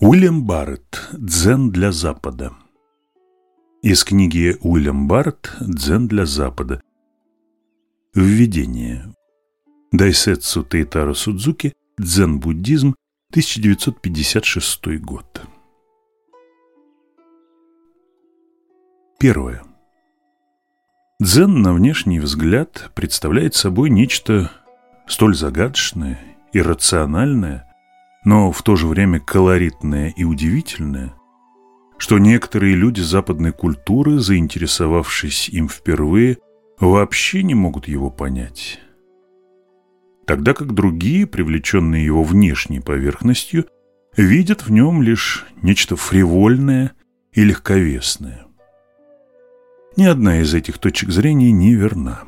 Уильям Барретт «Дзен для Запада». Из книги Уильям Барретт «Дзен для Запада». Введение. Дайсетсу Тейтаро Судзуки «Дзен-буддизм», 1956 год. Первое. Дзен на внешний взгляд представляет собой нечто столь загадочное, иррациональное, но в то же время колоритное и удивительное, что некоторые люди западной культуры, заинтересовавшись им впервые, вообще не могут его понять. Тогда как другие, привлеченные его внешней поверхностью, видят в нем лишь нечто фривольное и легковесное. Ни одна из этих точек зрения не верна.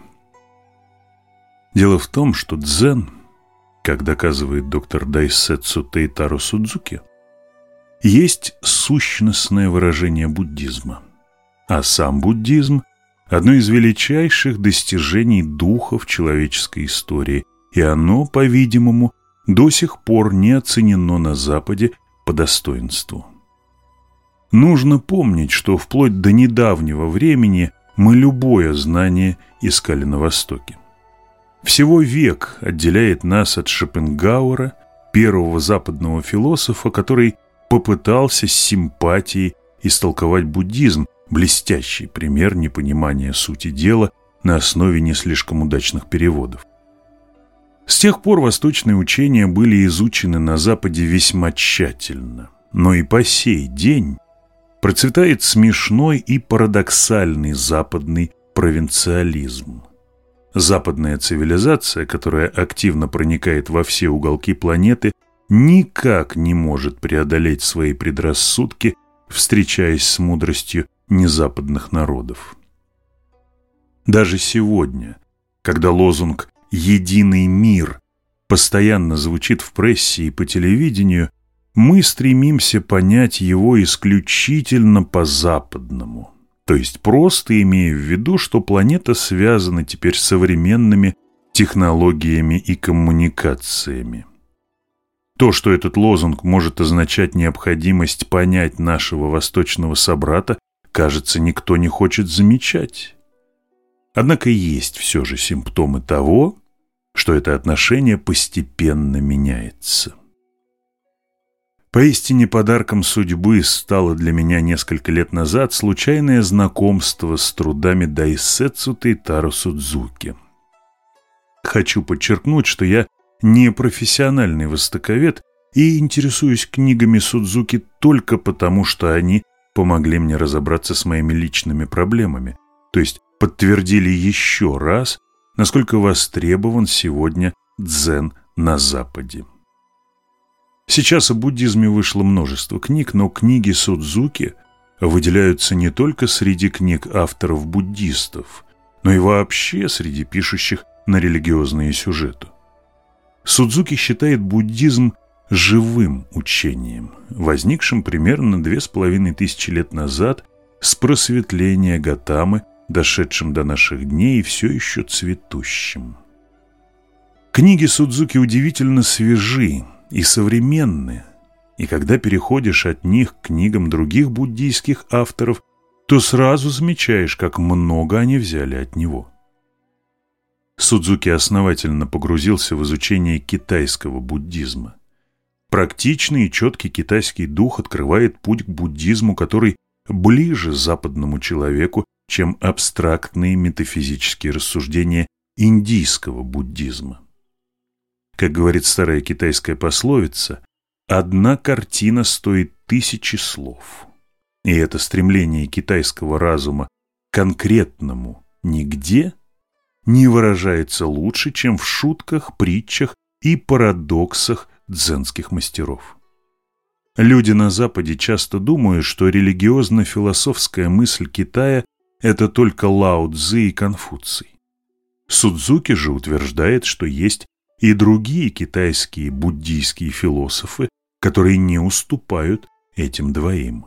Дело в том, что дзен – как доказывает доктор Дайсетсу Тейтаро Судзуки, есть сущностное выражение буддизма. А сам буддизм – одно из величайших достижений духа в человеческой истории, и оно, по-видимому, до сих пор не оценено на Западе по достоинству. Нужно помнить, что вплоть до недавнего времени мы любое знание искали на Востоке. Всего век отделяет нас от Шопенгауэра, первого западного философа, который попытался с симпатией истолковать буддизм, блестящий пример непонимания сути дела на основе не слишком удачных переводов. С тех пор восточные учения были изучены на Западе весьма тщательно, но и по сей день процветает смешной и парадоксальный западный провинциализм. Западная цивилизация, которая активно проникает во все уголки планеты, никак не может преодолеть свои предрассудки, встречаясь с мудростью незападных народов. Даже сегодня, когда лозунг «Единый мир» постоянно звучит в прессе и по телевидению, мы стремимся понять его исключительно по-западному – то есть просто имея в виду, что планета связана теперь с современными технологиями и коммуникациями. То, что этот лозунг может означать необходимость понять нашего восточного собрата, кажется, никто не хочет замечать. Однако есть все же симптомы того, что это отношение постепенно меняется. Поистине подарком судьбы стало для меня несколько лет назад случайное знакомство с трудами Дайсетсу Тейтаро Судзуки. Хочу подчеркнуть, что я не профессиональный востоковед и интересуюсь книгами Судзуки только потому, что они помогли мне разобраться с моими личными проблемами, то есть подтвердили еще раз, насколько востребован сегодня дзен на Западе. Сейчас о буддизме вышло множество книг, но книги Судзуки выделяются не только среди книг авторов-буддистов, но и вообще среди пишущих на религиозные сюжеты. Судзуки считает буддизм живым учением, возникшим примерно две с половиной тысячи лет назад с просветления Гатамы, дошедшим до наших дней и все еще цветущим. Книги Судзуки удивительно свежи, и современные, и когда переходишь от них к книгам других буддийских авторов, то сразу замечаешь, как много они взяли от него. Судзуки основательно погрузился в изучение китайского буддизма. Практичный и четкий китайский дух открывает путь к буддизму, который ближе западному человеку, чем абстрактные метафизические рассуждения индийского буддизма. Как говорит старая китайская пословица, одна картина стоит тысячи слов. И это стремление китайского разума к конкретному «нигде» не выражается лучше, чем в шутках, притчах и парадоксах дзенских мастеров. Люди на Западе часто думают, что религиозно-философская мысль Китая – это только Лао Цзы и Конфуций. Судзуки же утверждает, что есть и другие китайские буддийские философы, которые не уступают этим двоим.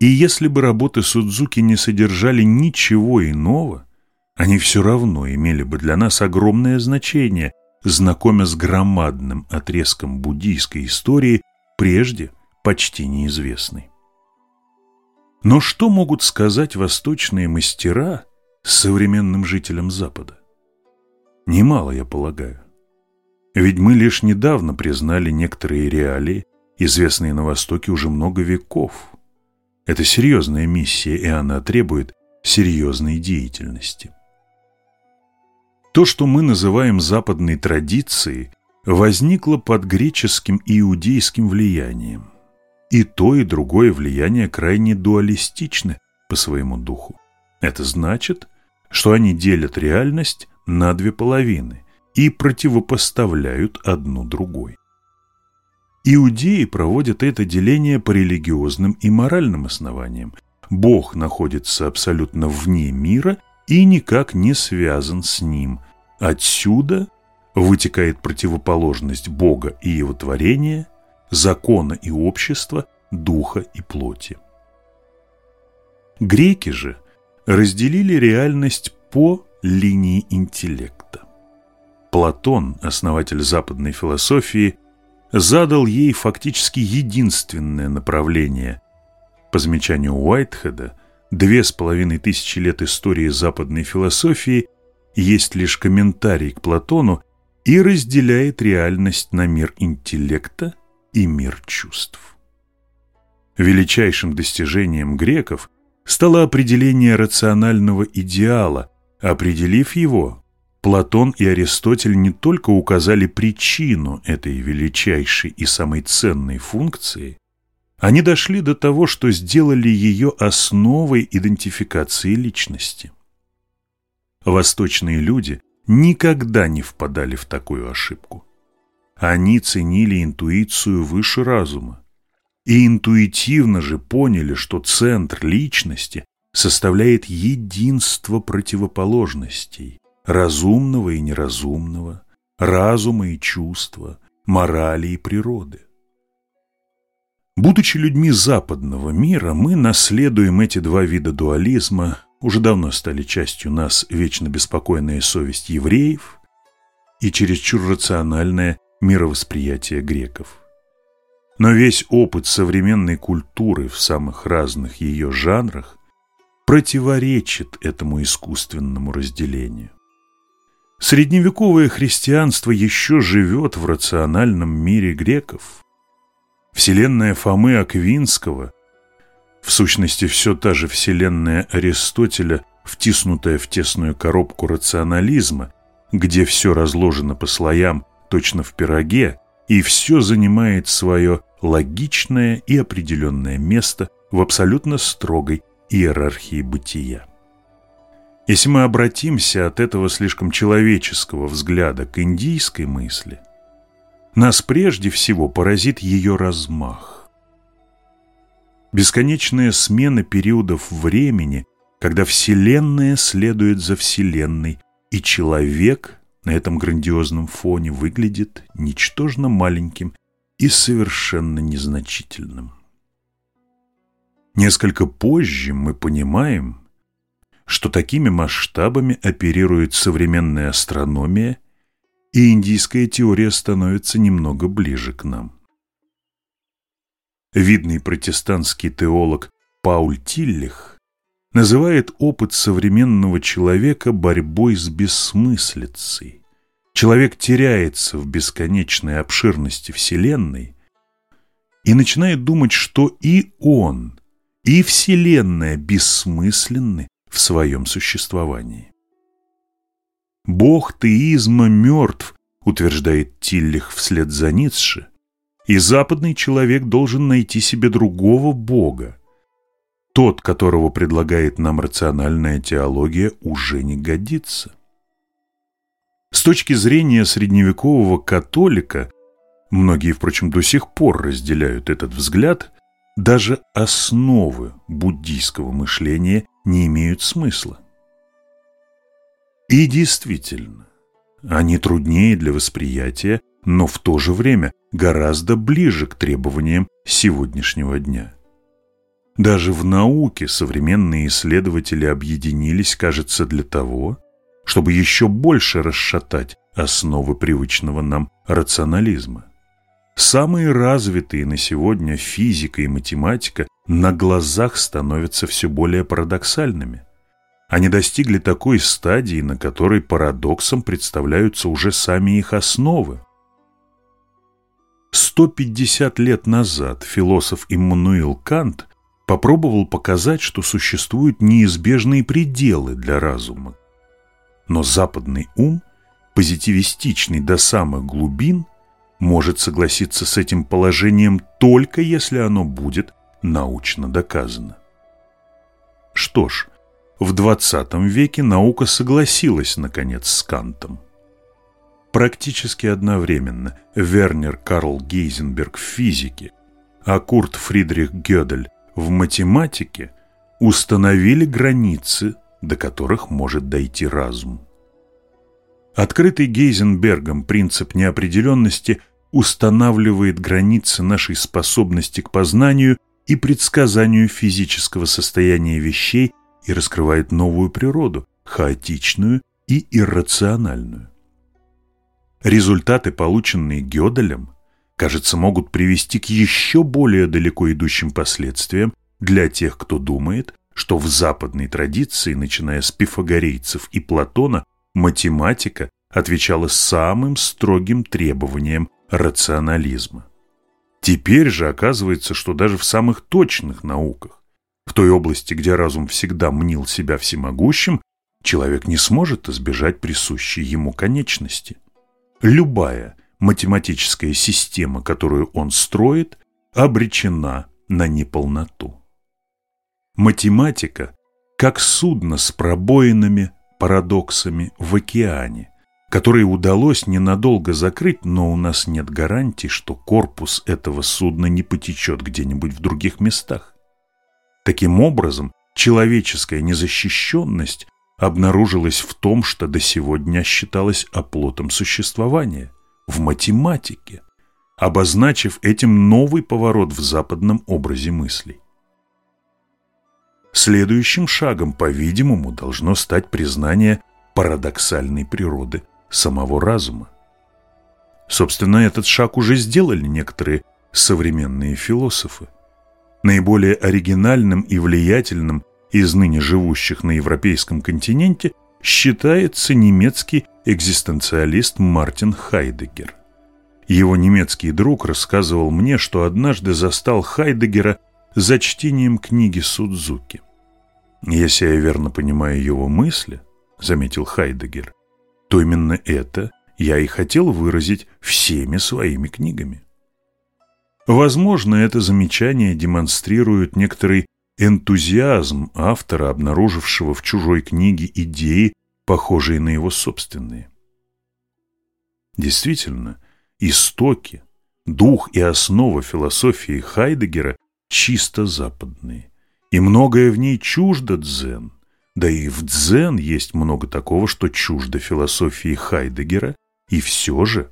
И если бы работы Судзуки не содержали ничего иного, они все равно имели бы для нас огромное значение, знакомя с громадным отрезком буддийской истории, прежде почти неизвестной. Но что могут сказать восточные мастера современным жителям Запада? Немало, я полагаю. Ведь мы лишь недавно признали некоторые реалии, известные на Востоке уже много веков. Это серьезная миссия, и она требует серьезной деятельности. То, что мы называем западной традицией, возникло под греческим и иудейским влиянием. И то, и другое влияние крайне дуалистичны по своему духу. Это значит, что они делят реальность на две половины и противопоставляют одну другой. Иудеи проводят это деление по религиозным и моральным основаниям. Бог находится абсолютно вне мира и никак не связан с ним. Отсюда вытекает противоположность Бога и Его творения, закона и общества, духа и плоти. Греки же разделили реальность по линии интеллекта. Платон, основатель западной философии, задал ей фактически единственное направление. По замечанию Уайтхеда, две с половиной тысячи лет истории западной философии есть лишь комментарий к Платону и разделяет реальность на мир интеллекта и мир чувств. Величайшим достижением греков стало определение рационального идеала. Определив его, Платон и Аристотель не только указали причину этой величайшей и самой ценной функции, они дошли до того, что сделали ее основой идентификации личности. Восточные люди никогда не впадали в такую ошибку. Они ценили интуицию выше разума и интуитивно же поняли, что центр личности составляет единство противоположностей – разумного и неразумного, разума и чувства, морали и природы. Будучи людьми западного мира, мы наследуем эти два вида дуализма, уже давно стали частью нас вечно беспокойная совесть евреев и чересчур рациональное мировосприятие греков. Но весь опыт современной культуры в самых разных ее жанрах противоречит этому искусственному разделению. Средневековое христианство еще живет в рациональном мире греков. Вселенная Фомы Аквинского, в сущности все та же вселенная Аристотеля, втиснутая в тесную коробку рационализма, где все разложено по слоям, точно в пироге, и все занимает свое логичное и определенное место в абсолютно строгой иерархии бытия. Если мы обратимся от этого слишком человеческого взгляда к индийской мысли, нас прежде всего поразит ее размах. Бесконечная смена периодов времени, когда Вселенная следует за Вселенной, и человек на этом грандиозном фоне выглядит ничтожно маленьким и совершенно незначительным. Несколько позже мы понимаем, что такими масштабами оперирует современная астрономия, и индийская теория становится немного ближе к нам. Видный протестантский теолог Пауль Тиллих называет опыт современного человека борьбой с бессмыслицей. Человек теряется в бесконечной обширности Вселенной и начинает думать, что и он, и Вселенная бессмысленны в своем существовании. Бог теизма мертв, утверждает Тиллих вслед за Ницше, и западный человек должен найти себе другого Бога. Тот, которого предлагает нам рациональная теология, уже не годится. С точки зрения средневекового католика, многие, впрочем, до сих пор разделяют этот взгляд, даже основы буддийского мышления не имеют смысла. И действительно, они труднее для восприятия, но в то же время гораздо ближе к требованиям сегодняшнего дня. Даже в науке современные исследователи объединились, кажется, для того, чтобы еще больше расшатать основы привычного нам рационализма. Самые развитые на сегодня физика и математика на глазах становятся все более парадоксальными. Они достигли такой стадии, на которой парадоксом представляются уже сами их основы. 150 лет назад философ Иммануил Кант попробовал показать, что существуют неизбежные пределы для разума. Но западный ум, позитивистичный до самых глубин, может согласиться с этим положением только если оно будет научно доказано. Что ж, в 20 веке наука согласилась, наконец, с Кантом. Практически одновременно Вернер Карл Гейзенберг в физике, а Курт Фридрих Гёдель в математике установили границы, до которых может дойти разум. Открытый Гейзенбергом принцип неопределенности устанавливает границы нашей способности к познанию и предсказанию физического состояния вещей и раскрывает новую природу, хаотичную и иррациональную. Результаты, полученные Гёделем, кажется, могут привести к еще более далеко идущим последствиям для тех, кто думает, что в западной традиции, начиная с пифагорейцев и Платона, математика отвечала самым строгим требованиям рационализма. Теперь же оказывается, что даже в самых точных науках, в той области, где разум всегда мнил себя всемогущим, человек не сможет избежать присущей ему конечности – Любая математическая система, которую он строит, обречена на неполноту. Математика как судно с пробоинами, парадоксами в океане, которые удалось ненадолго закрыть, но у нас нет гарантии, что корпус этого судна не потечет где-нибудь в других местах. Таким образом, человеческая незащищенность обнаружилось в том, что до сегодня считалось оплотом существования – в математике, обозначив этим новый поворот в западном образе мыслей. Следующим шагом, по-видимому, должно стать признание парадоксальной природы самого разума. Собственно, этот шаг уже сделали некоторые современные философы. Наиболее оригинальным и влиятельным из ныне живущих на европейском континенте считается немецкий экзистенциалист Мартин Хайдеггер. Его немецкий друг рассказывал мне, что однажды застал Хайдеггера за чтением книги Судзуки. «Если я верно понимаю его мысли», — заметил Хайдеггер, «то именно это я и хотел выразить всеми своими книгами». Возможно, это замечание демонстрирует некоторый энтузиазм автора, обнаружившего в чужой книге идеи, похожие на его собственные. Действительно, истоки, дух и основа философии Хайдегера чисто западные, и многое в ней чуждо дзен, да и в дзен есть много такого, что чуждо философии Хайдегера, и все же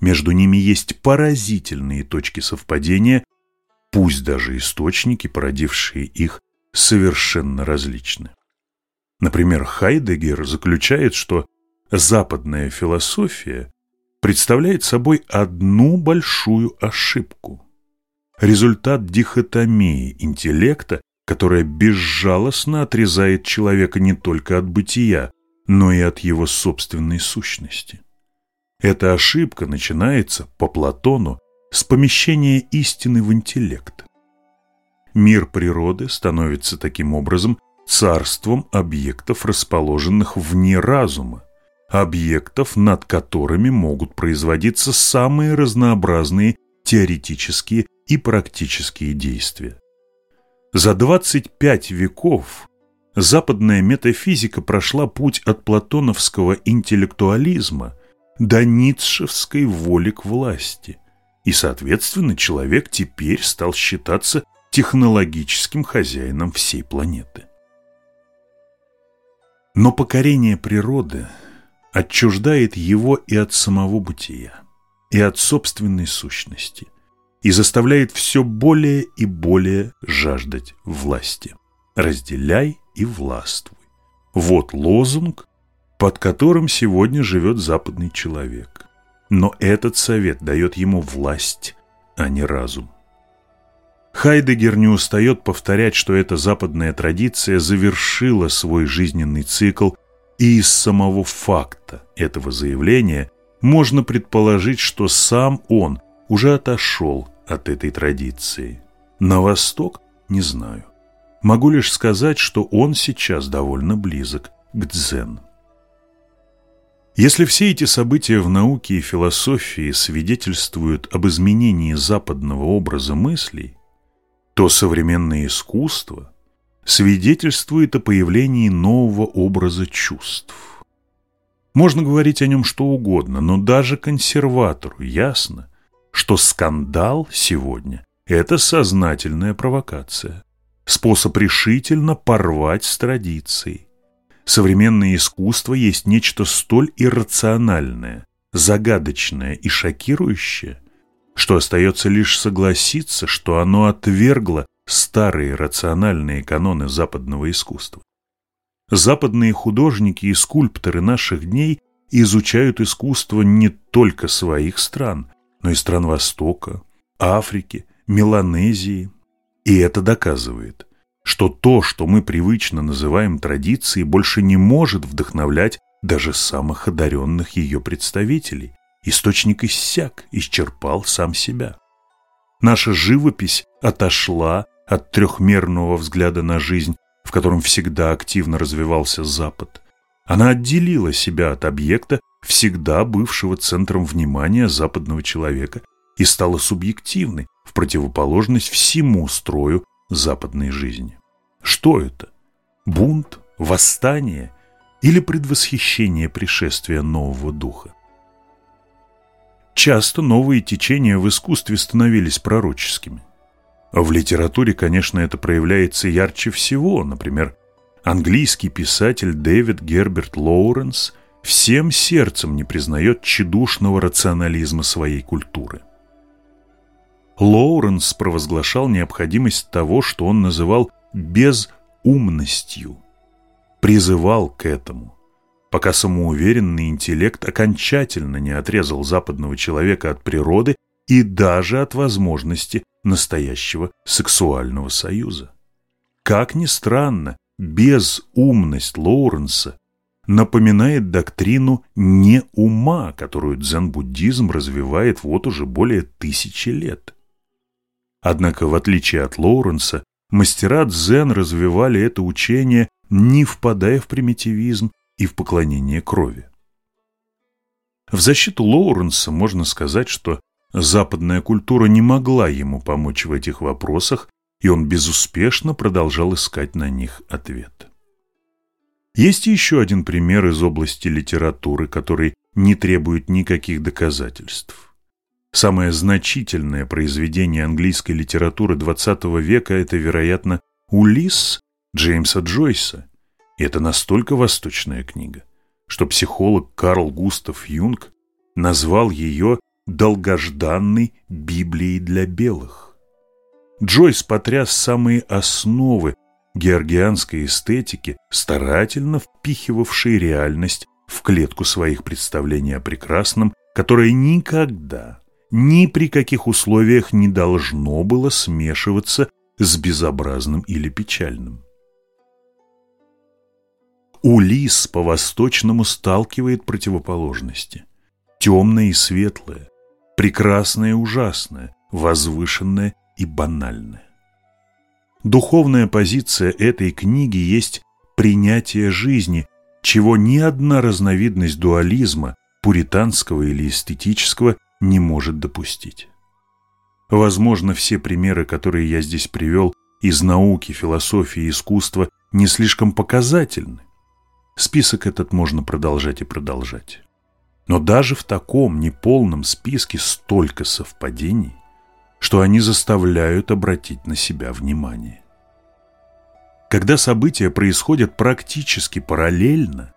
между ними есть поразительные точки совпадения пусть даже источники, породившие их, совершенно различны. Например, Хайдегер заключает, что западная философия представляет собой одну большую ошибку. Результат дихотомии интеллекта, которая безжалостно отрезает человека не только от бытия, но и от его собственной сущности. Эта ошибка начинается, по Платону, с помещения истины в интеллект. Мир природы становится таким образом царством объектов, расположенных вне разума, объектов, над которыми могут производиться самые разнообразные теоретические и практические действия. За 25 веков западная метафизика прошла путь от платоновского интеллектуализма до ницшевской воли к власти – и, соответственно, человек теперь стал считаться технологическим хозяином всей планеты. Но покорение природы отчуждает его и от самого бытия, и от собственной сущности, и заставляет все более и более жаждать власти. Разделяй и властвуй. Вот лозунг, под которым сегодня живет западный человек. но этот совет дает ему власть, а не разум. Хайдегер не устает повторять, что эта западная традиция завершила свой жизненный цикл, и из самого факта этого заявления можно предположить, что сам он уже отошел от этой традиции. На восток не знаю. Могу лишь сказать, что он сейчас довольно близок к дзен. Если все эти события в науке и философии свидетельствуют об изменении западного образа мыслей, то современное искусство свидетельствует о появлении нового образа чувств. Можно говорить о нем что угодно, но даже консерватору ясно, что скандал сегодня – это сознательная провокация, способ решительно порвать с традицией. Современное искусство есть нечто столь иррациональное, загадочное и шокирующее, что остается лишь согласиться, что оно отвергло старые рациональные каноны западного искусства. Западные художники и скульпторы наших дней изучают искусство не только своих стран, но и стран Востока, Африки, Меланезии. И это доказывает, что то, что мы привычно называем традицией, больше не может вдохновлять даже самых одаренных ее представителей. Источник иссяк, исчерпал сам себя. Наша живопись отошла от трехмерного взгляда на жизнь, в котором всегда активно развивался Запад. Она отделила себя от объекта, всегда бывшего центром внимания западного человека, и стала субъективной, в противоположность всему строю западной жизни. Что это? Бунт? Восстание? Или предвосхищение пришествия нового духа? Часто новые течения в искусстве становились пророческими. В литературе, конечно, это проявляется ярче всего. Например, английский писатель Дэвид Герберт Лоуренс всем сердцем не признает тщедушного рационализма своей культуры. Лоуренс провозглашал необходимость того, что он называл безумностью, призывал к этому, пока самоуверенный интеллект окончательно не отрезал западного человека от природы и даже от возможности настоящего сексуального союза. Как ни странно, безумность Лоуренса напоминает доктрину не ума, которую дзен-буддизм развивает вот уже более тысячи лет. Однако, в отличие от Лоуренса, мастера дзен развивали это учение, не впадая в примитивизм и в поклонение крови. В защиту Лоуренса можно сказать, что западная культура не могла ему помочь в этих вопросах, и он безуспешно продолжал искать на них ответ. Есть еще один пример из области литературы, который не требует никаких доказательств. Самое значительное произведение английской литературы XX века – это, вероятно, «Улисс» Джеймса Джойса. И это настолько восточная книга, что психолог Карл Густав Юнг назвал ее долгожданной Библией для белых. Джойс потряс самые основы георгианской эстетики, старательно впихивавшей реальность в клетку своих представлений о прекрасном, которая никогда ни при каких условиях не должно было смешиваться с безобразным или печальным. Улис по-восточному сталкивает противоположности. Темное и светлое, прекрасное и ужасное, возвышенное и банальное. Духовная позиция этой книги есть принятие жизни, чего ни одна разновидность дуализма, пуританского или эстетического, не может допустить. Возможно, все примеры, которые я здесь привел из науки, философии искусства, не слишком показательны. Список этот можно продолжать и продолжать. Но даже в таком неполном списке столько совпадений, что они заставляют обратить на себя внимание. Когда события происходят практически параллельно,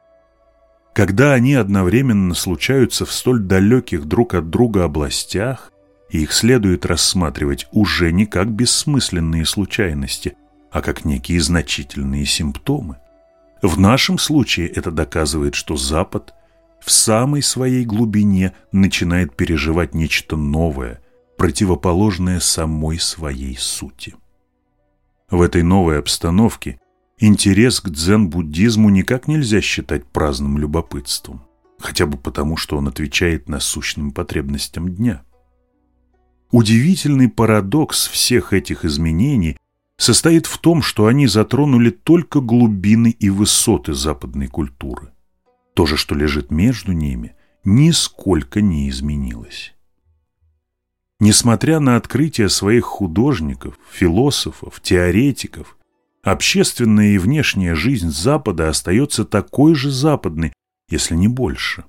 когда они одновременно случаются в столь далеких друг от друга областях, и их следует рассматривать уже не как бессмысленные случайности, а как некие значительные симптомы. В нашем случае это доказывает, что Запад в самой своей глубине начинает переживать нечто новое, противоположное самой своей сути. В этой новой обстановке интерес к дзен-буддизму никак нельзя считать праздным любопытством, хотя бы потому, что он отвечает насущным потребностям дня. Удивительный парадокс всех этих изменений состоит в том, что они затронули только глубины и высоты западной культуры. То же, что лежит между ними, нисколько не изменилось. Несмотря на открытия своих художников, философов, теоретиков, общественная и внешняя жизнь Запада остается такой же западной, если не больше.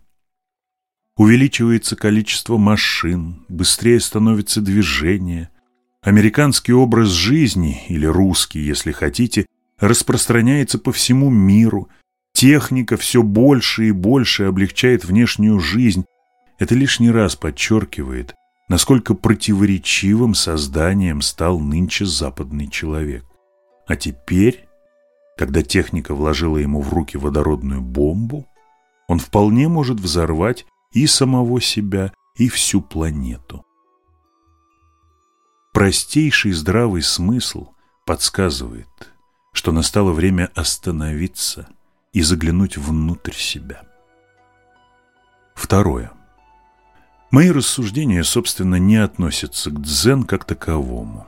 Увеличивается количество машин, быстрее становится движение. Американский образ жизни, или русский, если хотите, распространяется по всему миру. Техника все больше и больше облегчает внешнюю жизнь. Это лишний раз подчеркивает, насколько противоречивым созданием стал нынче западный человек. А теперь, когда техника вложила ему в руки водородную бомбу, он вполне может взорвать и самого себя, и всю планету. Простейший здравый смысл подсказывает, что настало время остановиться и заглянуть внутрь себя. Второе. Мои рассуждения, собственно, не относятся к дзен как таковому.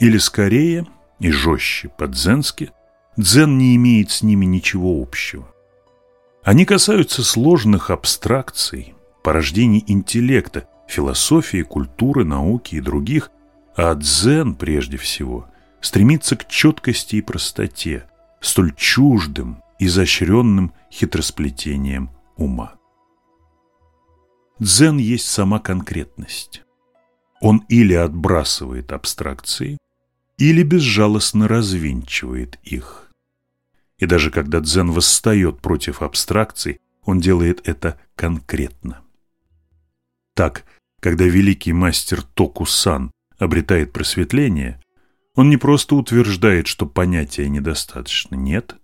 Или скорее и жестче по-дзенски, дзен не имеет с ними ничего общего. Они касаются сложных абстракций, порождений интеллекта, философии, культуры, науки и других, а дзен, прежде всего, стремится к четкости и простоте, столь чуждым, изощренным хитросплетением ума. Дзен есть сама конкретность. Он или отбрасывает абстракции, или безжалостно развинчивает их. И даже когда дзен восстает против абстракций, он делает это конкретно. Так, когда великий мастер Току-сан обретает просветление, он не просто утверждает, что понятия недостаточно, нет,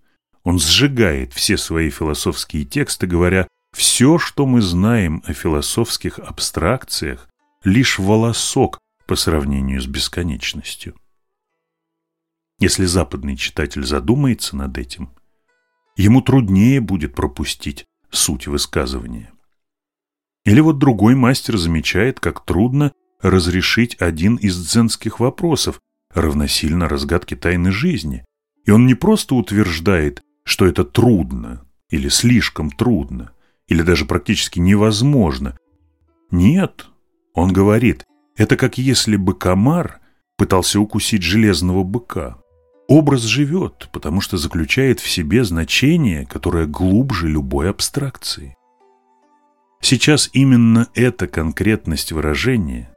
он сжигает все свои философские тексты, говоря все, что мы знаем о философских абстракциях, лишь волосок по сравнению с бесконечностью. Если западный читатель задумается над этим, ему труднее будет пропустить суть высказывания. Или вот другой мастер замечает, как трудно разрешить один из дзенских вопросов, равносильно разгадке тайны жизни. И он не просто утверждает, что это трудно или слишком трудно, или даже практически невозможно. Нет, он говорит, это как если бы комар пытался укусить железного быка. Образ живет, потому что заключает в себе значение, которое глубже любой абстракции. Сейчас именно эта конкретность выражения,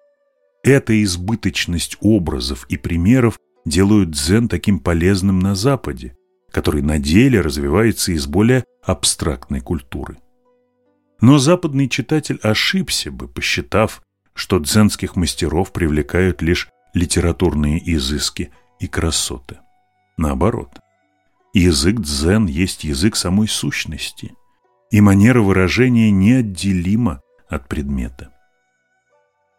эта избыточность образов и примеров делают дзен таким полезным на Западе, который на деле развивается из более абстрактной культуры. Но западный читатель ошибся бы, посчитав, что дзенских мастеров привлекают лишь литературные изыски и красоты. Наоборот, язык дзен есть язык самой сущности, и манера выражения неотделима от предмета.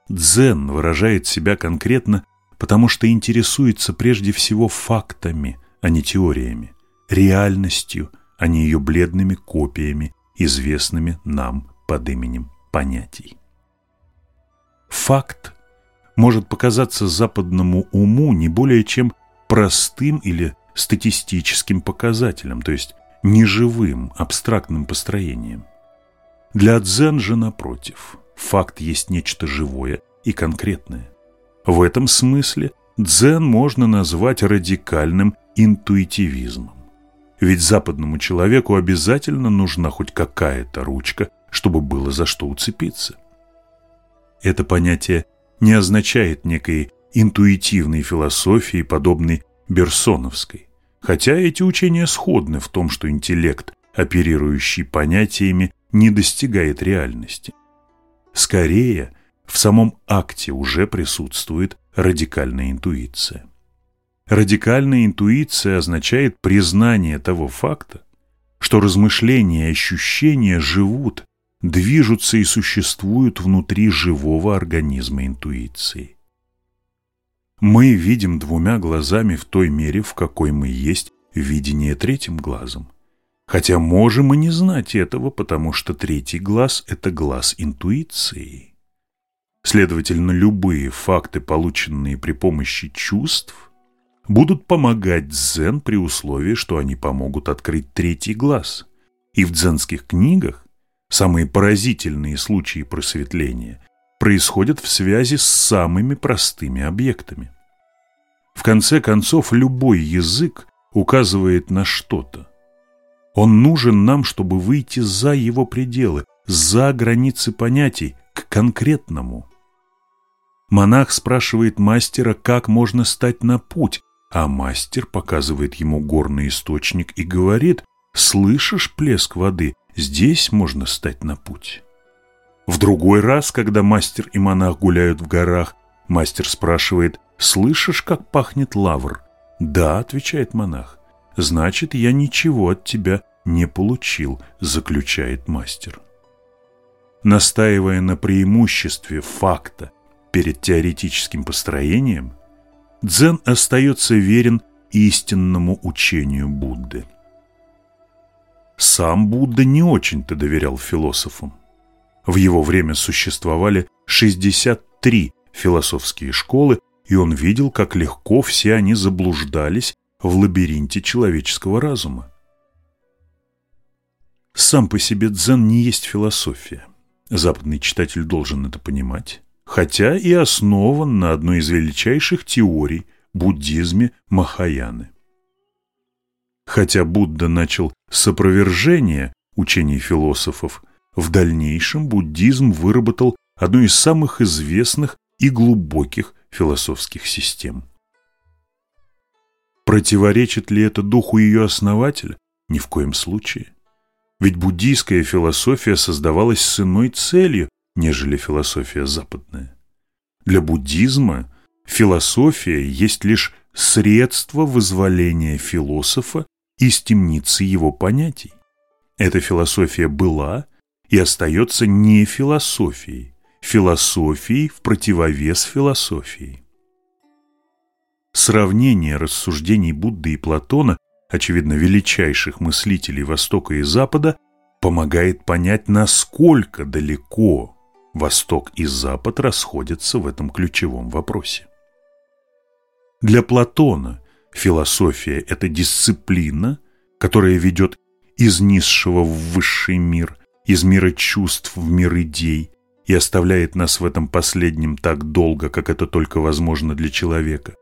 Дзен выражает себя конкретно, потому что интересуется прежде всего фактами, а не теориями, реальностью, а не ее бледными копиями известными нам под именем понятий. Факт может показаться западному уму не более чем простым или статистическим показателем, то есть неживым, абстрактным построением. Для дзен же, напротив, факт есть нечто живое и конкретное. В этом смысле дзен можно назвать радикальным интуитивизмом. Ведь западному человеку обязательно нужна хоть какая-то ручка, чтобы было за что уцепиться. Это понятие не означает некой интуитивной философии, подобной Берсоновской, хотя эти учения сходны в том, что интеллект, оперирующий понятиями, не достигает реальности. Скорее, в самом акте уже присутствует радикальная интуиция. Радикальная интуиция означает признание того факта, что размышления и ощущения живут движутся и существуют внутри живого организма интуиции. Мы видим двумя глазами в той мере, в какой мы есть видение третьим глазом. Хотя можем и не знать этого, потому что третий глаз – это глаз интуиции. Следовательно, любые факты, полученные при помощи чувств, будут помогать дзен при условии, что они помогут открыть третий глаз. И в дзенских книгах самые поразительные случаи просветления происходят в связи с самыми простыми объектами. В конце концов, любой язык указывает на что-то. Он нужен нам, чтобы выйти за его пределы, за границы понятий, к конкретному. Монах спрашивает мастера, как можно стать на путь, а мастер показывает ему горный источник и говорит, «Слышишь плеск воды? Здесь можно стать на путь». В другой раз, когда мастер и монах гуляют в горах, мастер спрашивает, «Слышишь, как пахнет лавр?» «Да», — отвечает монах. «Значит, я ничего от тебя не получил», — заключает мастер. Настаивая на преимуществе факта перед теоретическим построением, дзен остается верен истинному учению Будды. Сам Будда не очень-то доверял философам. В его время существовали 63 философские школы, и он видел, как легко все они заблуждались в лабиринте человеческого разума. Сам по себе дзен не есть философия. Западный читатель должен это понимать, хотя и основан на одной из величайших теорий буддизме Махаяны. Хотя Будда начал с опровержения учений философов, в дальнейшем буддизм выработал одну из самых известных и глубоких философских систем. Противоречит ли это духу ее основателя? Ни в коем случае. Ведь буддийская философия создавалась с иной целью, нежели философия западная. Для буддизма философия есть лишь средство вызволения философа из темницы его понятий. Эта философия была и остается не философией, философией в противовес философии. Сравнение рассуждений Будды и Платона, очевидно, величайших мыслителей Востока и Запада, помогает понять, насколько далеко Восток и Запад расходятся в этом ключевом вопросе. Для Платона философия – это дисциплина, которая ведет из низшего в высший мир, из мира чувств в мир идей, и оставляет нас в этом последнем так долго, как это только возможно для человека.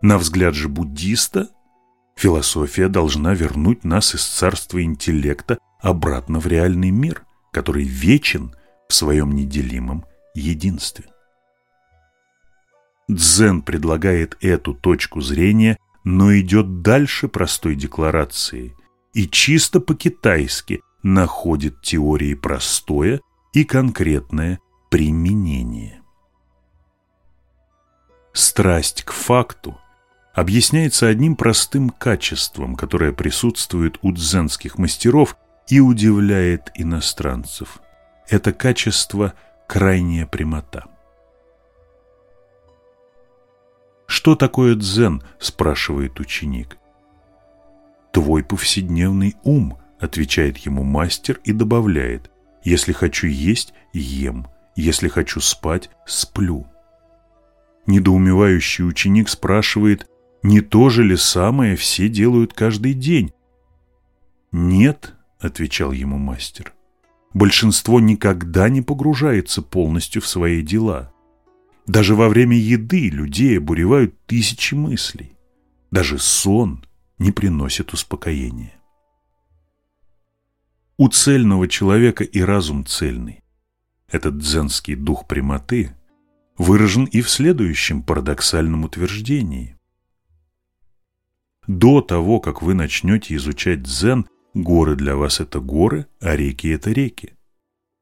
На взгляд же буддиста, философия должна вернуть нас из царства интеллекта обратно в реальный мир, который вечен в своем неделимом единстве. Дзен предлагает эту точку зрения, но идет дальше простой декларации и чисто по-китайски находит теории простое и конкретное применение. Страсть к факту объясняется одним простым качеством, которое присутствует у дзенских мастеров и удивляет иностранцев. Это качество – крайняя прямота. «Что такое дзен?» – спрашивает ученик. «Твой повседневный ум», – отвечает ему мастер и добавляет. Если хочу есть – ем. Если хочу спать – сплю. Недоумевающий ученик спрашивает, не то же ли самое все делают каждый день? «Нет», – отвечал ему мастер. «Большинство никогда не погружается полностью в свои дела. Даже во время еды людей обуревают тысячи мыслей. Даже сон не приносит успокоения. У цельного человека и разум цельный. Этот дзенский дух прямоты выражен и в следующем парадоксальном утверждении. До того, как вы начнете изучать дзен, горы для вас – это горы, а реки – это реки.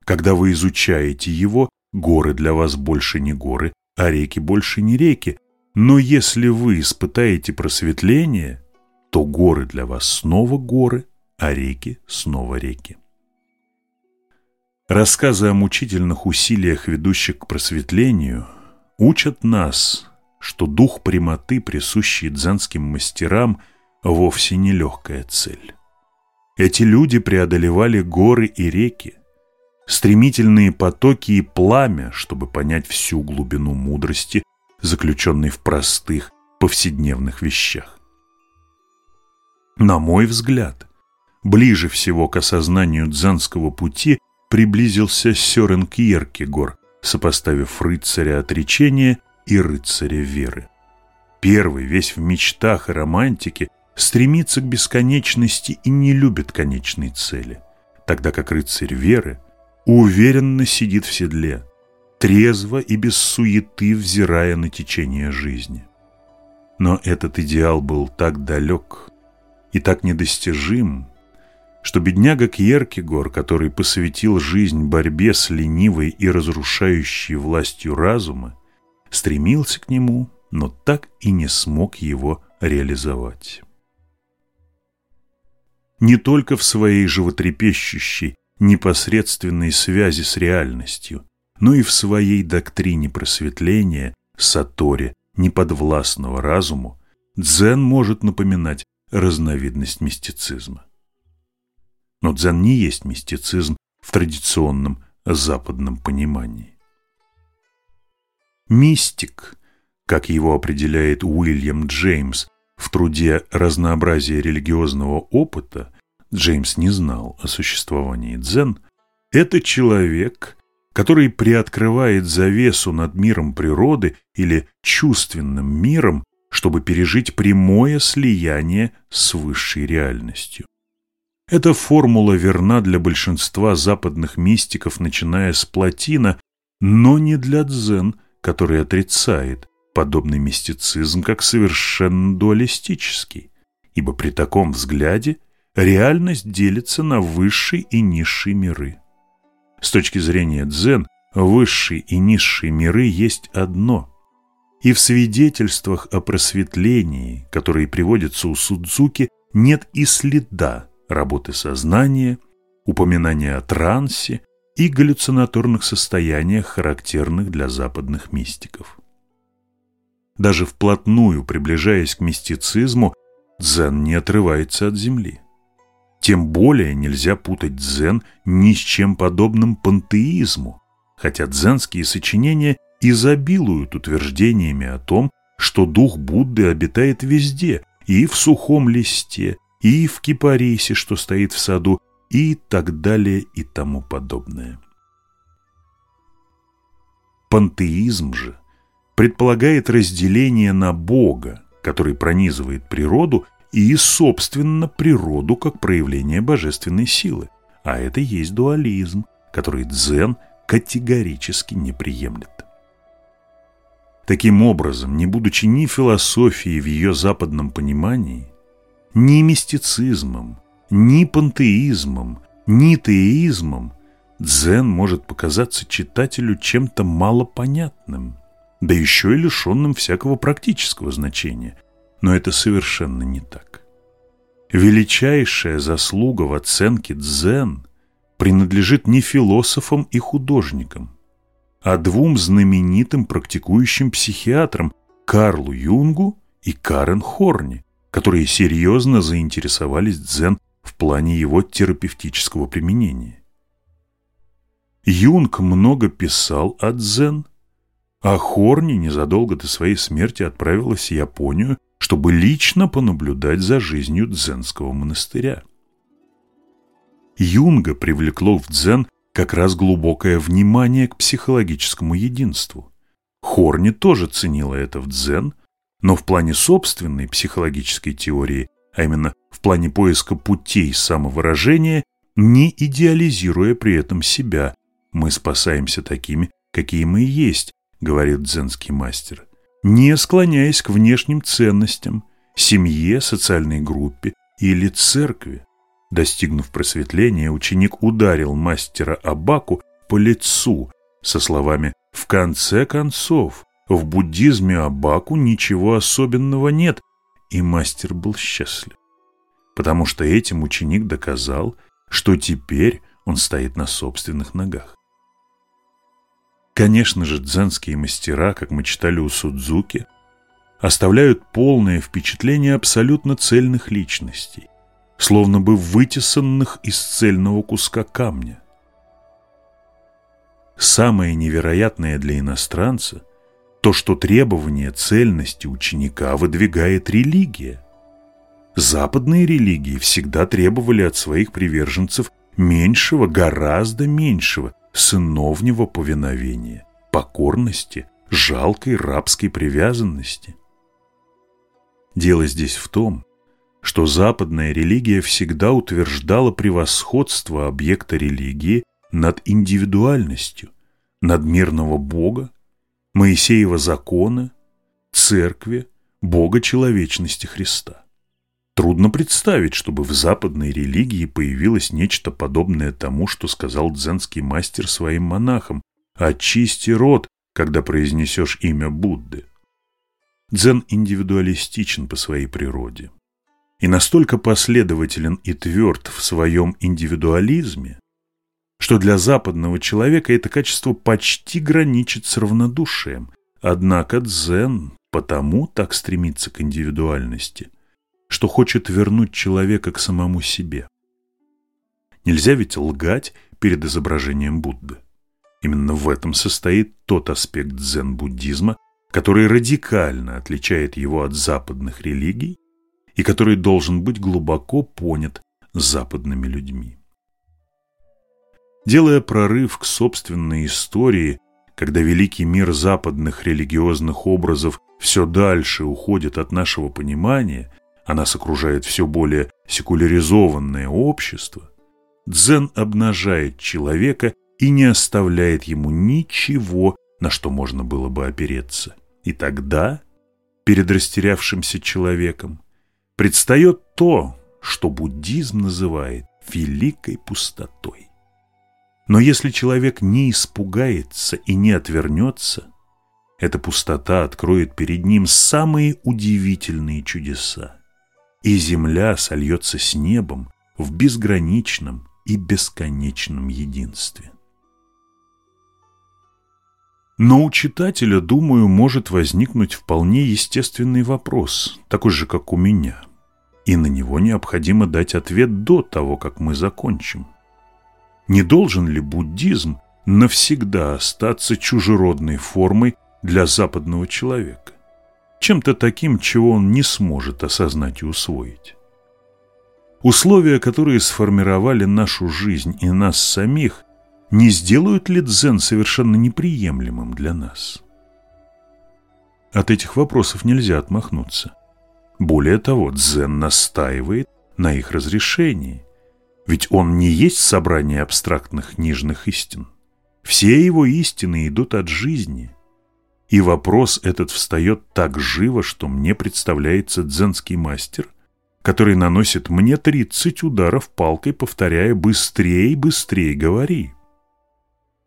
Когда вы изучаете его, горы для вас больше не горы, а реки больше не реки. Но если вы испытаете просветление, то горы для вас снова горы, а реки снова реки. Рассказы о мучительных усилиях, ведущих к просветлению, учат нас, что дух прямоты, присущий дзенским мастерам, вовсе не легкая цель. Эти люди преодолевали горы и реки, стремительные потоки и пламя, чтобы понять всю глубину мудрости, заключенной в простых повседневных вещах. На мой взгляд, ближе всего к осознанию дзенского пути приблизился Сёрен Кьеркегор, сопоставив рыцаря отречения и рыцаря веры. Первый, весь в мечтах и романтике, стремится к бесконечности и не любит конечной цели, тогда как рыцарь веры уверенно сидит в седле, трезво и без суеты взирая на течение жизни. Но этот идеал был так далек и так недостижим, что бедняга Кьеркегор, который посвятил жизнь борьбе с ленивой и разрушающей властью разума, стремился к нему, но так и не смог его реализовать. Не только в своей животрепещущей, непосредственной связи с реальностью, но и в своей доктрине просветления, саторе, неподвластного разуму, дзен может напоминать разновидность мистицизма. Но дзен не есть мистицизм в традиционном западном понимании. Мистик, как его определяет Уильям Джеймс в труде «Разнообразие религиозного опыта», Джеймс не знал о существовании дзен, это человек, который приоткрывает завесу над миром природы или чувственным миром, чтобы пережить прямое слияние с высшей реальностью. Эта формула верна для большинства западных мистиков, начиная с Платина, но не для дзен, который отрицает подобный мистицизм как совершенно дуалистический, ибо при таком взгляде реальность делится на высшие и низшие миры. С точки зрения дзен, высшие и низшие миры есть одно. И в свидетельствах о просветлении, которые приводятся у Судзуки, нет и следа работы сознания, упоминания о трансе и галлюцинаторных состояниях, характерных для западных мистиков. Даже вплотную приближаясь к мистицизму, дзен не отрывается от земли. Тем более нельзя путать дзен ни с чем подобным пантеизму, хотя дзенские сочинения изобилуют утверждениями о том, что дух Будды обитает везде, и в сухом листе, и в кипарисе, что стоит в саду, и так далее и тому подобное. Пантеизм же предполагает разделение на Бога, который пронизывает природу, и, собственно, природу как проявление божественной силы. А это есть дуализм, который дзен категорически не приемлет. Таким образом, не будучи ни философией в ее западном понимании, ни мистицизмом, ни пантеизмом, ни теизмом, дзен может показаться читателю чем-то малопонятным, да еще и лишенным всякого практического значения, но это совершенно не так. Величайшая заслуга в оценке дзен принадлежит не философам и художникам, а двум знаменитым практикующим психиатрам Карлу Юнгу и Карен Хорни, которые серьезно заинтересовались дзен в плане его терапевтического применения. Юнг много писал о дзен, а Хорни незадолго до своей смерти отправилась в Японию чтобы лично понаблюдать за жизнью дзенского монастыря. Юнга привлекло в дзен как раз глубокое внимание к психологическому единству. Хорни тоже ценила это в дзен, но в плане собственной психологической теории, а именно в плане поиска путей самовыражения, не идеализируя при этом себя, мы спасаемся такими, какие мы есть, говорит дзенский мастер не склоняясь к внешним ценностям, семье, социальной группе или церкви. Достигнув просветления, ученик ударил мастера Абаку по лицу со словами «В конце концов, в буддизме Абаку ничего особенного нет», и мастер был счастлив. Потому что этим ученик доказал, что теперь он стоит на собственных ногах. Конечно же, дзенские мастера, как мы читали у Судзуки, оставляют полное впечатление абсолютно цельных личностей, словно бы вытесанных из цельного куска камня. Самое невероятное для иностранца – то, что требование цельности ученика выдвигает религия. Западные религии всегда требовали от своих приверженцев меньшего, гораздо меньшего, сыновнего повиновения, покорности, жалкой рабской привязанности. Дело здесь в том, что западная религия всегда утверждала превосходство объекта религии над индивидуальностью, над мирного Бога, Моисеева закона, церкви, Бога человечности Христа. Трудно представить, чтобы в западной религии появилось нечто подобное тому, что сказал дзенский мастер своим монахам «Очисти рот, когда произнесешь имя Будды». Дзен индивидуалистичен по своей природе и настолько последователен и тверд в своем индивидуализме, что для западного человека это качество почти граничит с равнодушием. Однако дзен потому так стремится к индивидуальности, что хочет вернуть человека к самому себе. Нельзя ведь лгать перед изображением Будды. Именно в этом состоит тот аспект дзен-буддизма, который радикально отличает его от западных религий и который должен быть глубоко понят западными людьми. Делая прорыв к собственной истории, когда великий мир западных религиозных образов все дальше уходит от нашего понимания – а нас окружает все более секуляризованное общество, дзен обнажает человека и не оставляет ему ничего, на что можно было бы опереться. И тогда перед растерявшимся человеком предстает то, что буддизм называет великой пустотой. Но если человек не испугается и не отвернется, эта пустота откроет перед ним самые удивительные чудеса и земля сольется с небом в безграничном и бесконечном единстве. Но у читателя, думаю, может возникнуть вполне естественный вопрос, такой же, как у меня, и на него необходимо дать ответ до того, как мы закончим. Не должен ли буддизм навсегда остаться чужеродной формой для западного человека? Чем-то таким, чего он не сможет осознать и усвоить. Условия, которые сформировали нашу жизнь и нас самих, не сделают ли дзен совершенно неприемлемым для нас? От этих вопросов нельзя отмахнуться. Более того, дзен настаивает на их разрешении, ведь он не есть собрание абстрактных нижних истин. Все его истины идут от жизни – и вопрос этот встает так живо, что мне представляется дзенский мастер, который наносит мне 30 ударов палкой, повторяя «быстрее, быстрее говори».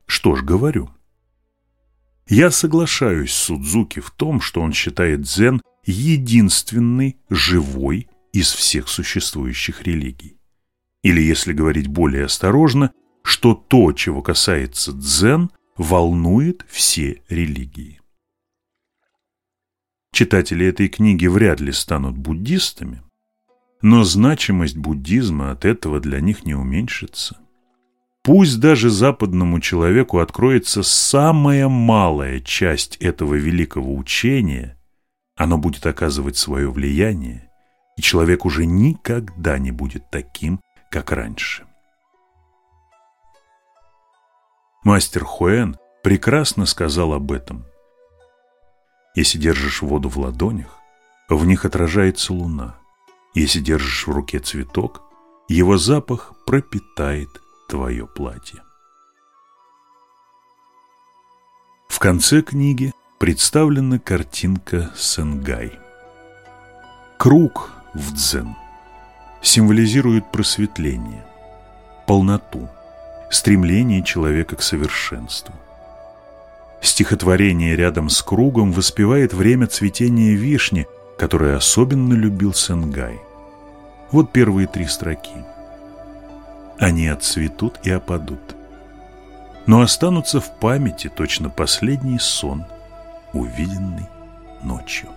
Что ж говорю? Я соглашаюсь с Судзуки в том, что он считает дзен единственной живой из всех существующих религий. Или, если говорить более осторожно, что то, чего касается дзен, волнует все религии. Читатели этой книги вряд ли станут буддистами, но значимость буддизма от этого для них не уменьшится. Пусть даже западному человеку откроется самая малая часть этого великого учения, оно будет оказывать свое влияние, и человек уже никогда не будет таким, как раньше. Мастер Хуэн прекрасно сказал об этом – если держишь воду в ладонях, в них отражается луна. Если держишь в руке цветок, его запах пропитает твое платье. В конце книги представлена картинка Сенгай. Круг в дзен символизирует просветление, полноту, стремление человека к совершенству. Стихотворение рядом с кругом воспевает время цветения вишни, которое особенно любил Сенгай. Вот первые три строки. они отцветут и опадут, но останутся в памяти точно последний сон, увиденный ночью.